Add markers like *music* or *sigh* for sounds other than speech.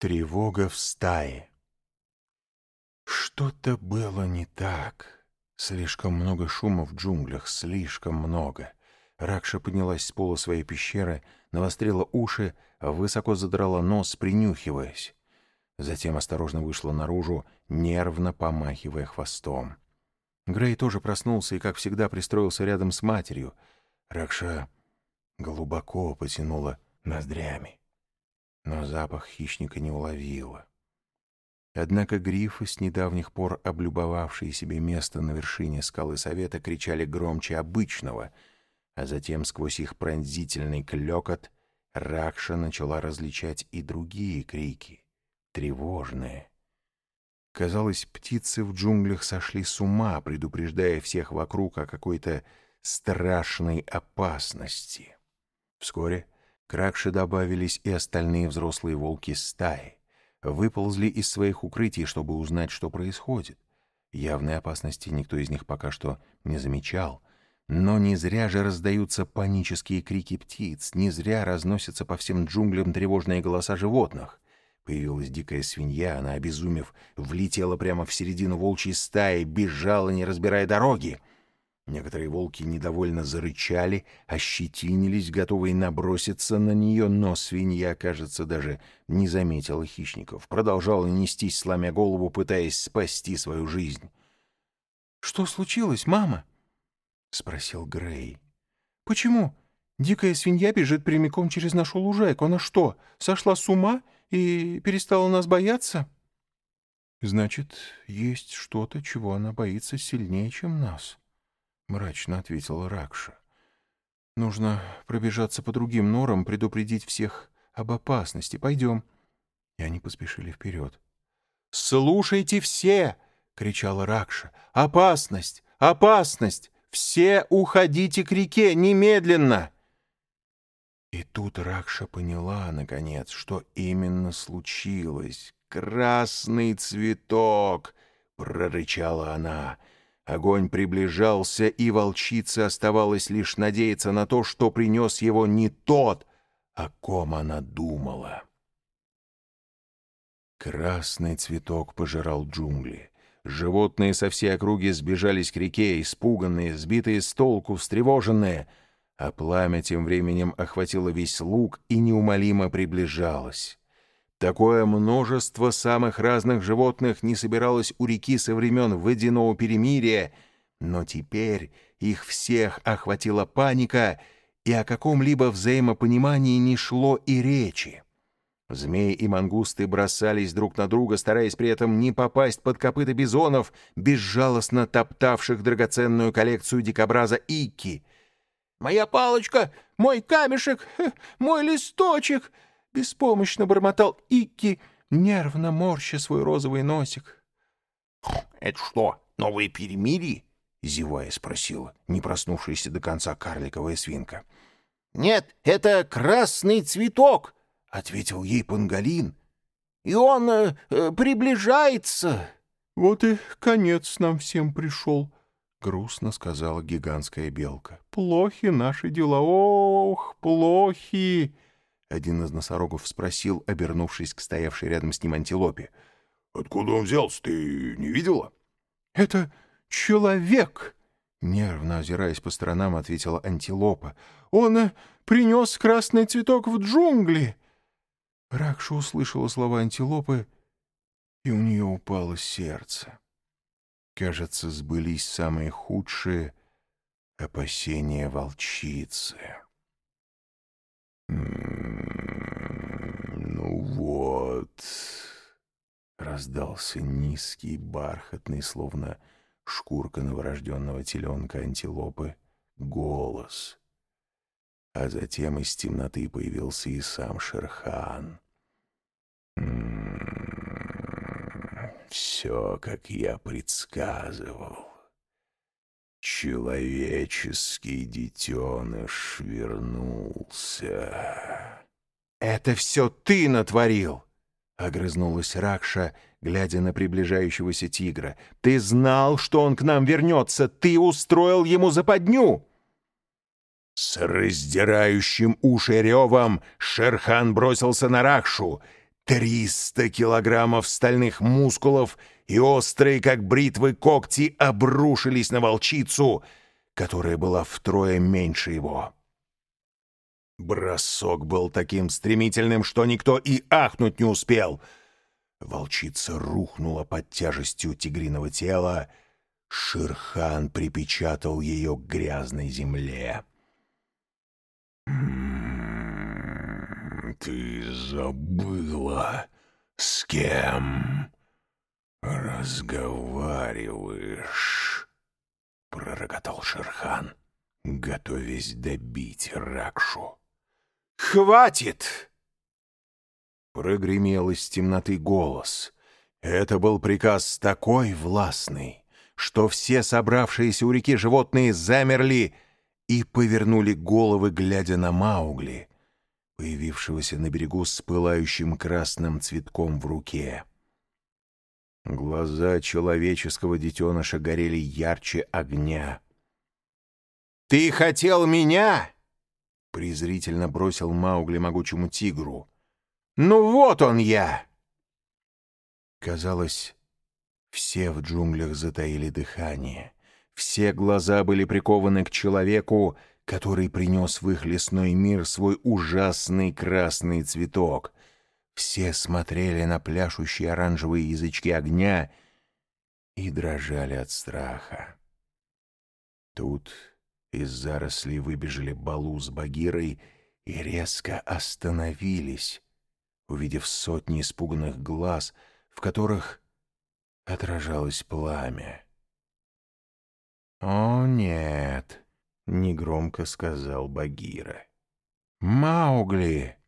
Тревога в стае. Что-то было не так. Слишком много шума в джунглях, слишком много. Ракша поднялась с пола своей пещеры, навострила уши, высоко задрала нос, принюхиваясь. Затем осторожно вышла наружу, нервно помахивая хвостом. Грей тоже проснулся и, как всегда, пристроился рядом с матерью. Ракша глубоко потянула ноздрями но запах хищника не уловила. Однако грифы, с недавних пор облюбовавшие себе место на вершине скалы Совета, кричали громче обычного, а затем сквозь их пронзительный клёкот Ракша начала различать и другие крики, тревожные. Казалось, птицы в джунглях сошли с ума, предупреждая всех вокруг о какой-то страшной опасности. Вскоре к добавились и остальные взрослые волки стаи. Выползли из своих укрытий, чтобы узнать, что происходит. Явной опасности никто из них пока что не замечал. Но не зря же раздаются панические крики птиц, не зря разносятся по всем джунглям тревожные голоса животных. Появилась дикая свинья, она, обезумев, влетела прямо в середину волчьей стаи, бежала, не разбирая дороги. Некоторые волки недовольно зарычали, ощетинились, готовые наброситься на нее, но свинья, кажется, даже не заметила хищников, продолжала нестись, сломя голову, пытаясь спасти свою жизнь. — Что случилось, мама? — спросил Грей. — Почему? Дикая свинья бежит прямиком через нашу лужайку. Она что, сошла с ума и перестала нас бояться? — Значит, есть что-то, чего она боится сильнее, чем нас. — мрачно ответила Ракша. Нужно пробежаться по другим норам, предупредить всех об опасности. Пойдем. И они поспешили вперед. «Слушайте все!» — кричала Ракша. «Опасность! Опасность! Все уходите к реке немедленно!» И тут Ракша поняла, наконец, что именно случилось. «Красный цветок!» — прорычала она. Огонь приближался, и волчице оставалось лишь надеяться на то, что принес его не тот, о ком она думала. Красный цветок пожирал джунгли. Животные со всей округи сбежались к реке, испуганные, сбитые с толку, встревоженные, а пламя тем временем охватило весь луг и неумолимо приближалось. Такое множество самых разных животных не собиралось у реки со времен водяного перемирия, но теперь их всех охватила паника, и о каком-либо взаимопонимании не шло и речи. Змеи и мангусты бросались друг на друга, стараясь при этом не попасть под копыта бизонов, безжалостно топтавших драгоценную коллекцию дикобраза Икки. «Моя палочка! Мой камешек! *laughs* Мой листочек!» Беспомощно бормотал Икки, нервно морща свой розовый носик. — Это что, новые перемирие? — зевая спросила, не проснувшаяся до конца карликовая свинка. — Нет, это красный цветок, — ответил ей Пангалин. — И он э, э, приближается. — Вот и конец нам всем пришел, — грустно сказала гигантская белка. — Плохи наши дела, ох, плохи! Один из носорогов спросил, обернувшись к стоявшей рядом с ним антилопе. — Откуда он взялся, ты не видела? — Это человек! — нервно озираясь по сторонам, ответила антилопа. — Он э, принес красный цветок в джунгли! Ракша услышала слова антилопы, и у нее упало сердце. Кажется, сбылись самые худшие опасения волчицы. «Ну вот...» — раздался низкий, бархатный, словно шкурка новорожденного теленка антилопы, голос. А затем из темноты появился и сам Шерхан. «М-м-м, «Все, как я предсказывал». Человеческий детеныш вернулся. «Это все ты натворил!» — огрызнулась Ракша, глядя на приближающегося тигра. «Ты знал, что он к нам вернется! Ты устроил ему западню!» С раздирающим уши ревом Шерхан бросился на Ракшу. Триста килограммов стальных мускулов и острые, как бритвы, когти обрушились на волчицу, которая была втрое меньше его. Бросок был таким стремительным, что никто и ахнуть не успел. Волчица рухнула под тяжестью тигриного тела. Ширхан припечатал ее к грязной земле. «Ты забыла, с кем разговариваешь?» — пророкотал Шерхан, готовясь добить Ракшу. «Хватит!» Прогремел из темноты голос. Это был приказ такой властный, что все собравшиеся у реки животные замерли и повернули головы, глядя на Маугли, появившегося на берегу с пылающим красным цветком в руке. Глаза человеческого детеныша горели ярче огня. «Ты хотел меня?» — презрительно бросил Маугли могучему тигру. «Ну вот он я!» Казалось, все в джунглях затаили дыхание. Все глаза были прикованы к человеку, который принес в их лесной мир свой ужасный красный цветок. Все смотрели на пляшущие оранжевые язычки огня и дрожали от страха. Тут из зарослей выбежали Балу с Багирой и резко остановились, увидев сотни испуганных глаз, в которых отражалось пламя. «О, нет!» — негромко сказал Багира. «Маугли!»